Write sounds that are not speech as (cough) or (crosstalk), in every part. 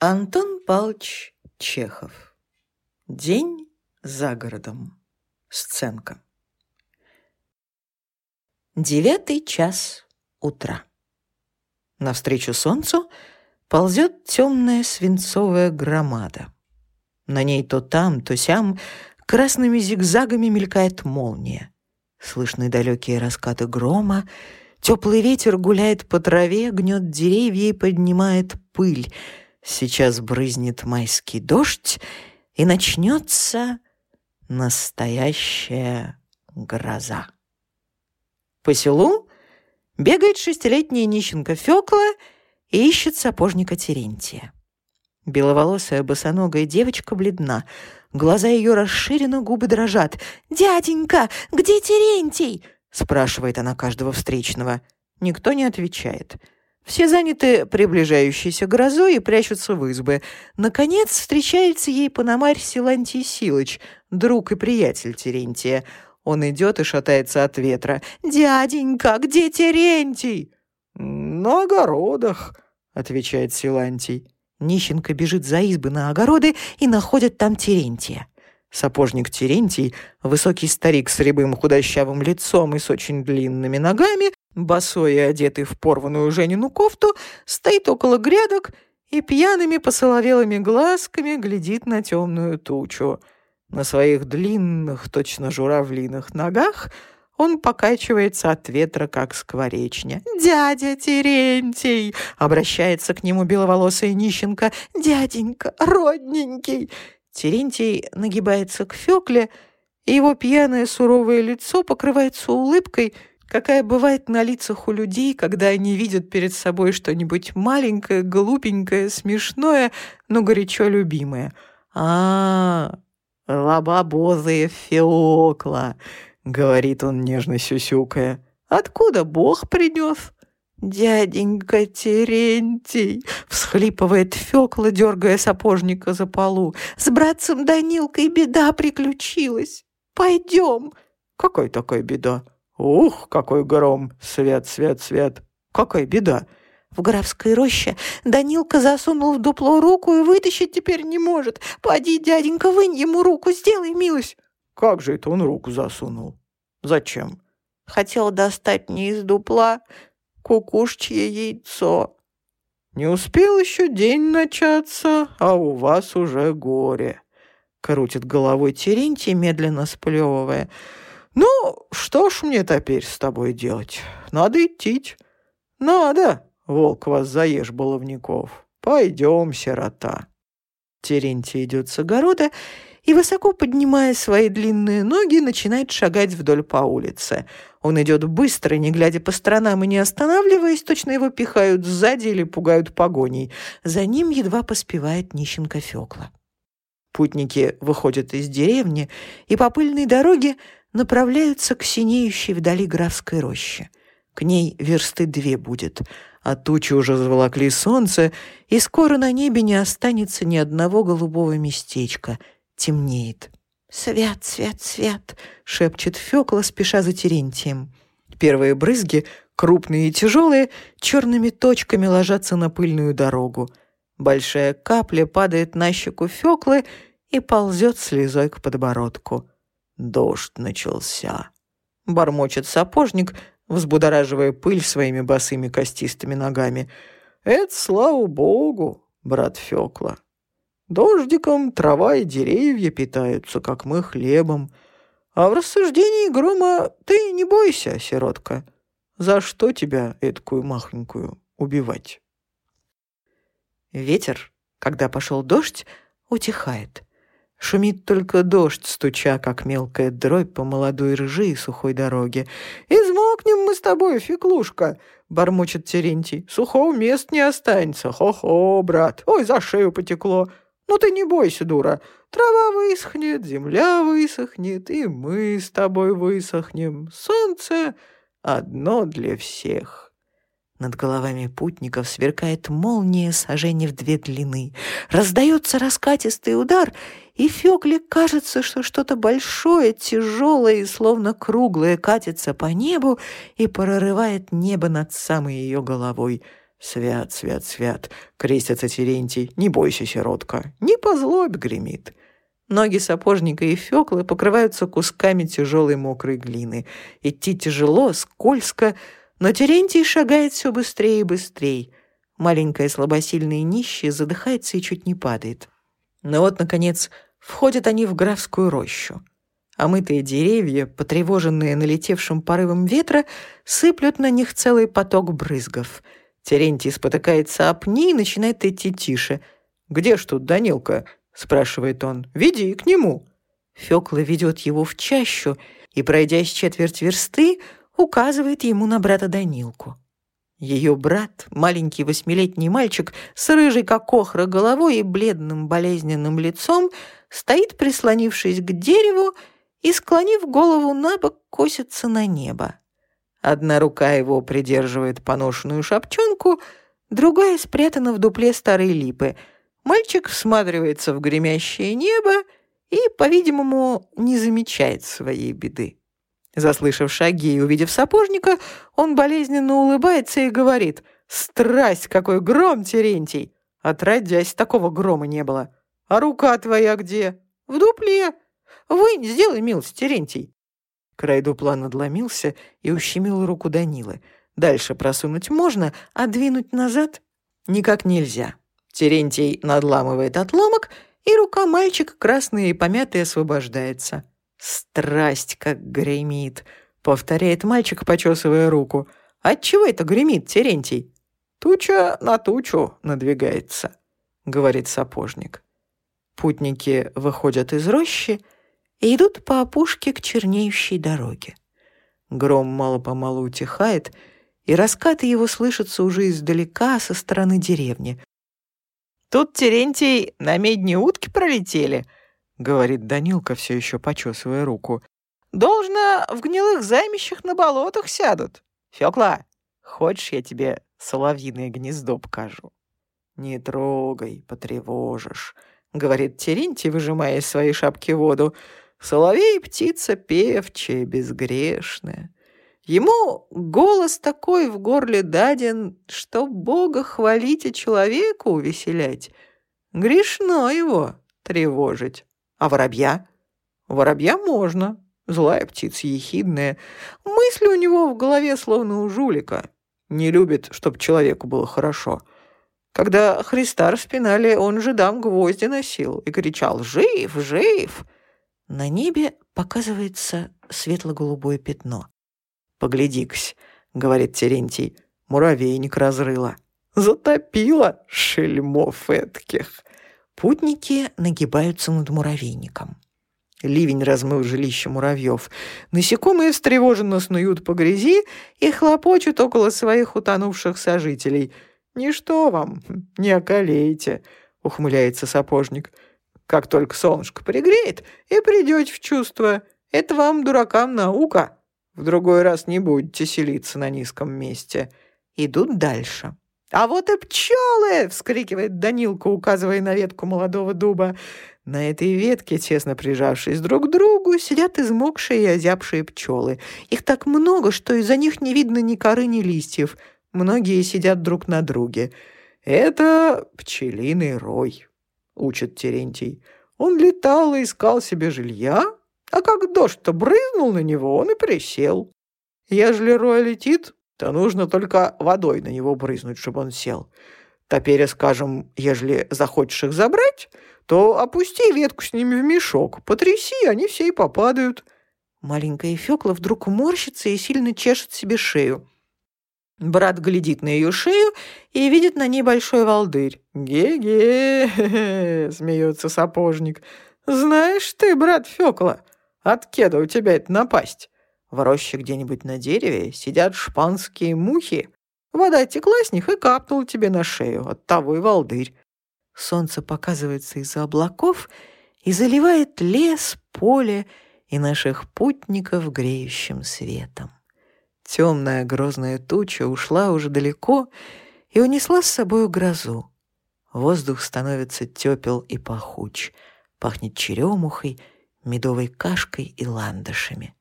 Антон Павлович Чехов. День за городом. Сценка. Девятый час утра. Навстречу солнцу ползет темная свинцовая громада. На ней то там, то сям красными зигзагами мелькает молния. Слышны далекие раскаты грома, теплый ветер гуляет по траве, гнет деревья и поднимает пыль — Сейчас брызнет майский дождь, и начнется настоящая гроза. По селу бегает шестилетняя нищенка Фёкла и ищет сапожника Терентия. Беловолосая босоногая девочка бледна. Глаза ее расширены, губы дрожат. «Дяденька, где Терентий?» — спрашивает она каждого встречного. Никто не отвечает. Все заняты приближающейся грозой и прячутся в избы. Наконец встречается ей Пономарь Силантий Силыч, друг и приятель Терентия. Он идет и шатается от ветра. «Дяденька, где Терентий?» «На огородах», — отвечает Силантий. Нищенка бежит за избы на огороды и находит там Терентия. Сапожник Терентий, высокий старик с рябым худощавым лицом и с очень длинными ногами, босой и одетый в порванную Женину кофту, стоит около грядок и пьяными посоловелыми глазками глядит на темную тучу. На своих длинных, точно журавлиных ногах он покачивается от ветра, как скворечня. «Дядя Терентий!» — обращается к нему беловолосая нищенка. «Дяденька, родненький!» Терентий нагибается к Фёкле, и его пьяное суровое лицо покрывается улыбкой — какая бывает на лицах у людей, когда они видят перед собой что-нибудь маленькое, глупенькое, смешное, но горячо любимое. «А, лобобозая Феокла!» — говорит он, нежно сюсюкая. «Откуда Бог принес?» «Дяденька Терентий!» — всхлипывает Фёкла, дергая сапожника за полу. «С братцем Данилкой беда приключилась. Пойдем!» «Какая такая беда?» Ух, какой гром! Свет, свет, свет! Какая беда! В графской роще Данилка засунул в дупло руку и вытащить теперь не может. Поди, дяденька, вынь ему руку, сделай милость. Как же это он руку засунул? Зачем? Хотел достать не из дупла кукушчье яйцо. Не успел еще день начаться, а у вас уже горе. Крутит головой Терентий, медленно сплевывая. «Ну, что ж мне теперь с тобой делать? Надо идти. Надо, волк вас заешь, баловников. Пойдем, сирота». Терентий идет с огорода и, высоко поднимая свои длинные ноги, начинает шагать вдоль по улице. Он идет быстро, не глядя по сторонам и не останавливаясь, точно его пихают сзади или пугают погоней. За ним едва поспевает нищенка Фёкла. Путники выходят из деревни и по пыльной дороге направляются к синеющей вдали графской роще. К ней версты две будет, а тучи уже заволокли солнце, и скоро на небе не останется ни одного голубого местечка. Темнеет. «Свят, свят, свят!» — шепчет Фёкла, спеша за Терентием. Первые брызги, крупные и тяжелые, черными точками ложатся на пыльную дорогу. Большая капля падает на щеку Фёклы и ползет слезой к подбородку. Дождь начался. Бормочет сапожник, взбудораживая пыль своими босыми костистыми ногами. «Это, слава богу, брат Фёкла. Дождиком трава и деревья питаются, как мы хлебом. А в рассуждении грома ты не бойся, сиротка. За что тебя, эткую махонькую, убивать?» Ветер, когда пошел дождь, утихает. Шумит только дождь, стуча, как мелкая дробь по молодой ржи и сухой дороге. «Измокнем мы с тобой, феклушка!» — бормочет Терентий. «Сухого мест не останется. Хо-хо, брат! Ой, за шею потекло! Ну ты не бойся, дура! Трава высохнет, земля высохнет, и мы с тобой высохнем. Солнце одно для всех!» Над головами путников сверкает молния сожжения в две длины. Раздается раскатистый удар, и Фёкле кажется, что что-то большое, тяжелое и словно круглое катится по небу и прорывает небо над самой ее головой. «Свят, свят, свят!» — крестится Терентий. «Не бойся, сиротка, не по злобе гремит». Ноги сапожника и Фёклы покрываются кусками тяжелой мокрой глины. Идти тяжело, скользко, но Терентий шагает все быстрее и быстрее. Маленькая слабосильная нищая задыхается и чуть не падает. Но вот, наконец, входят они в графскую рощу. Омытые деревья, потревоженные налетевшим порывом ветра, сыплют на них целый поток брызгов. Терентий спотыкается об пни и начинает идти тише. «Где ж тут Данилка?» — спрашивает он. «Веди к нему». Фёкла ведет его в чащу и, пройдя с четверть версты, указывает ему на брата Данилку. Ее брат, маленький восьмилетний мальчик с рыжей как охра головой и бледным болезненным лицом, стоит, прислонившись к дереву и, склонив голову на бок, косится на небо. Одна рука его придерживает поношенную шапчонку, другая спрятана в дупле старой липы — Мальчик всматривается в гремящее небо и, по-видимому, не замечает своей беды. Заслышав шаги и увидев сапожника, он болезненно улыбается и говорит «Страсть, какой гром, Терентий! Отродясь, такого грома не было. А рука твоя где? В дупле. Вынь, сделай милость, Терентий». Край дупла надломился и ущемил руку Данилы. Дальше просунуть можно, а двинуть назад никак нельзя. Терентий надламывает отломок, и рука мальчика, красная и помятая, освобождается. «Страсть, как гремит!» — повторяет мальчик, почесывая руку. «Отчего это гремит, Терентий?» «Туча на тучу надвигается», — говорит сапожник. Путники выходят из рощи и идут по опушке к чернеющей дороге. Гром мало-помалу утихает, и раскаты его слышатся уже издалека со стороны деревни. Тут, Терентий, на медне утки пролетели, — говорит Данилка, все еще почесывая руку. Должно, в гнилых займищах на болотах сядут. Фёкла, хочешь, я тебе соловьиное гнездо покажу? Не трогай, потревожишь, — говорит Терентий, выжимая из своей шапки воду. Соловей — птица певчая, безгрешная. Ему голос такой в горле даден, что Бога хвалить и человека увеселять. Грешно его тревожить. А воробья? Воробья можно. Злая птица ехидная. Мысли у него в голове словно у жулика. Не любит, чтоб человеку было хорошо. Когда Христа распинали, он же дам гвозди носил и кричал «Жив! Жив!». На небе показывается светло-голубое пятно. «Погляди-кась», — говорит Терентий, — «муравейник разрыла». «Затопила шельмов этких». Путники нагибаются над муравейником. Ливень размыл жилище муравьев. Насекомые встревоженно снуют по грязи и хлопочут около своих утонувших сожителей. «Ничто вам, не околейте», — ухмыляется сапожник. «Как только солнышко пригреет и придете в чувство, это вам, дуракам, наука». В другой раз не будете селиться на низком месте. Идут дальше. «А вот и пчелы!» — вскрикивает Данилка, указывая на ветку молодого дуба. На этой ветке, тесно прижавшись друг к другу, сидят измокшие и озябшие пчелы. Их так много, что из-за них не видно ни коры, ни листьев. Многие сидят друг на друге. «Это пчелиный рой», — учит Терентий. «Он летал и искал себе жилья, а как дождь-то брызнул на него, он и присел. Ежели рой летит, то нужно только водой на него брызнуть, чтобы он сел. Теперь, скажем, ежели захочешь их забрать, то опусти ветку с ними в мешок, потряси, они все и попадают». Маленькая Фёкла вдруг морщится и сильно чешет себе шею. Брат глядит на ее шею и видит на ней большой волдырь. «Ге-ге!» (laughs) — смеется сапожник. «Знаешь ты, брат Фёкла, от кеда у тебя это напасть? В роще где-нибудь на дереве сидят шпанские мухи. Вода текла с них и капнула тебе на шею. От того и волдырь. Солнце показывается из-за облаков и заливает лес, поле и наших путников греющим светом. Темная грозная туча ушла уже далеко и унесла с собою грозу. Воздух становится тепел и пахуч, пахнет черемухой — медовой кашкой и ландышами.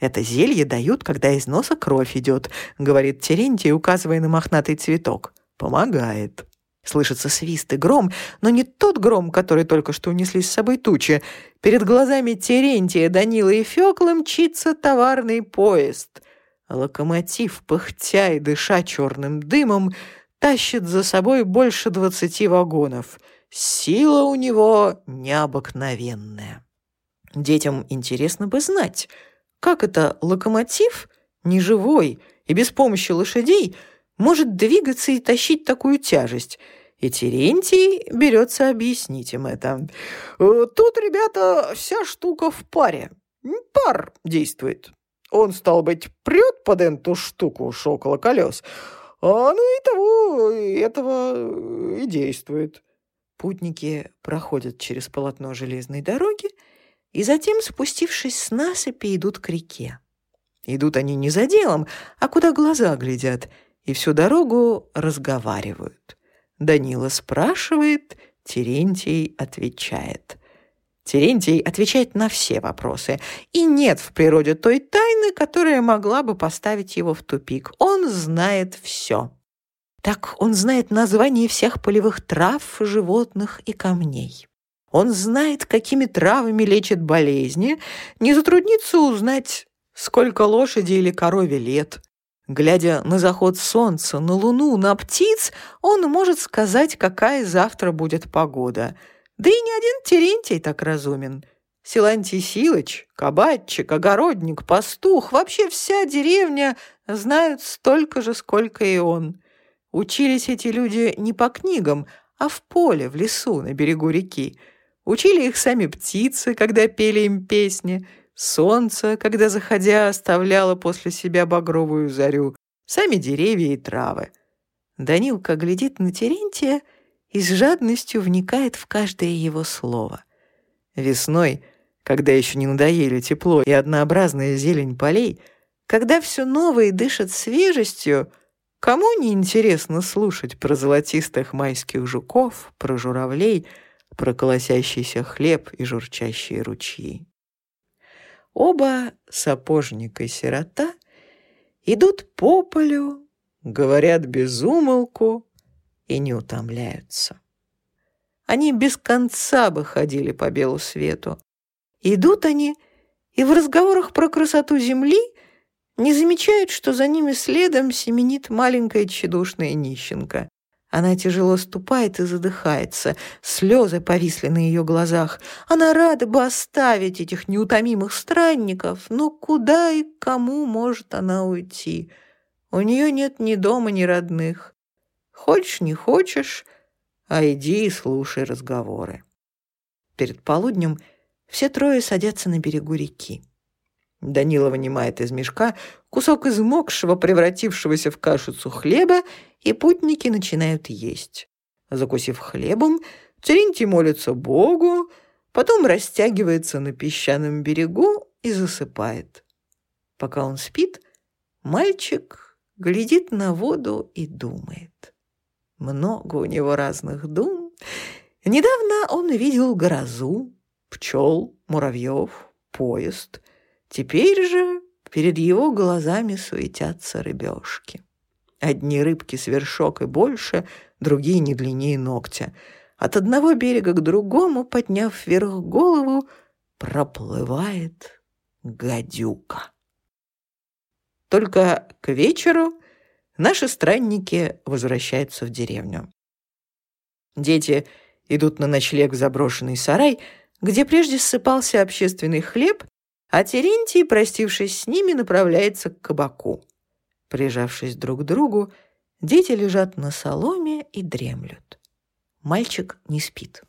«Это зелье дают, когда из носа кровь идет», — говорит Терентий, указывая на мохнатый цветок. помогает. Слышится свист и гром, но не тот гром, который только что унесли с собой тучи. Перед глазами Терентия, Данила и Фёкла мчится товарный поезд. Локомотив, пыхтя и дыша черным дымом, тащит за собой больше двадцати вагонов. Сила у него необыкновенная. Детям интересно бы знать, как это локомотив, неживой и без помощи лошадей, может двигаться и тащить такую тяжесть. И Терентий берется объяснить им это. «Э, тут, ребята, вся штука в паре. Пар действует. Он, стал быть, прет под эту штуку уж около колес, а ну и того, и этого и действует. Путники проходят через полотно железной дороги и затем, спустившись с насыпи, идут к реке. Идут они не за делом, а куда глаза глядят, и всю дорогу разговаривают. Данила спрашивает, Терентий отвечает. Терентий отвечает на все вопросы, и нет в природе той тайны, которая могла бы поставить его в тупик. Он знает все. Так он знает название всех полевых трав, животных и камней. Он знает, какими травами лечат болезни, не затруднится узнать, сколько лошади или корове лет. Глядя на заход солнца, на луну, на птиц, он может сказать, какая завтра будет погода. Да и не один Терентий так разумен. Силантий Силыч, кабачик, огородник, пастух, вообще вся деревня знают столько же, сколько и он. Учились эти люди не по книгам, а в поле, в лесу, на берегу реки. Учили их сами птицы, когда пели им песни, солнце, когда, заходя, оставляло после себя багровую зарю, сами деревья и травы. Данилка глядит на Терентия и с жадностью вникает в каждое его слово. Весной, когда еще не надоели тепло и однообразная зелень полей, когда все новое дышит свежестью, кому не интересно слушать про золотистых майских жуков, про журавлей — про колосящийся хлеб и журчащие ручьи. Оба, сапожник и сирота, идут по полю, говорят без умолку и не утомляются. Они без конца бы ходили по белу свету. Идут они, и в разговорах про красоту земли не замечают, что за ними следом семенит маленькая тщедушная нищенка. Она тяжело ступает и задыхается. Слезы повисли на ее глазах. Она рада бы оставить этих неутомимых странников, но куда и кому может она уйти? У нее нет ни дома, ни родных. Хочешь, не хочешь, а иди и слушай разговоры. Перед полуднем все трое садятся на берегу реки. Данила вынимает из мешка кусок измокшего, превратившегося в кашицу хлеба, и путники начинают есть. Закусив хлебом, Терентий молится Богу, потом растягивается на песчаном берегу и засыпает. Пока он спит, мальчик глядит на воду и думает. Много у него разных дум. Недавно он видел грозу, пчел, муравьев, поезд — Теперь же перед его глазами суетятся рыбешки. Одни рыбки с вершок и больше, другие не длиннее ногтя. От одного берега к другому, подняв вверх голову, проплывает гадюка. Только к вечеру наши странники возвращаются в деревню. Дети идут на ночлег в заброшенный сарай, где прежде ссыпался общественный хлеб а Терентий, простившись с ними, направляется к кабаку. Прижавшись друг к другу, дети лежат на соломе и дремлют. Мальчик не спит.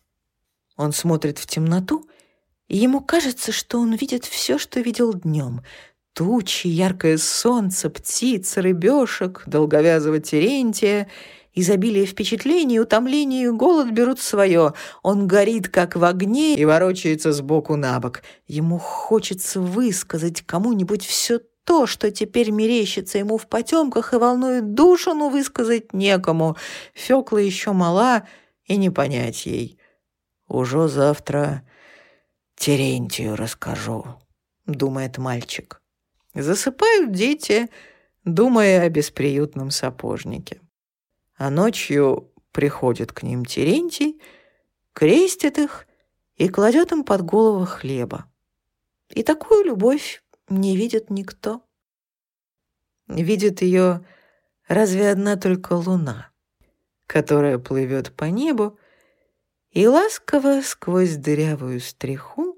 Он смотрит в темноту, и ему кажется, что он видит все, что видел днем. Тучи, яркое солнце, птиц, рыбешек, долговязого Терентия — Изобилие впечатлений, утомление и голод берут свое. Он горит, как в огне, и ворочается сбоку на бок. Ему хочется высказать кому-нибудь все то, что теперь мерещится ему в потемках и волнует душу, но высказать некому. Фёкла еще мала, и не понять ей. «Уже завтра Терентию расскажу», — думает мальчик. Засыпают дети, думая о бесприютном сапожнике. А ночью приходит к ним Терентий, крестит их и кладет им под голову хлеба. И такую любовь не видит никто. Видит ее разве одна только луна, которая плывет по небу и ласково сквозь дырявую стриху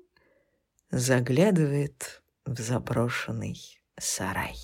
заглядывает в заброшенный сарай.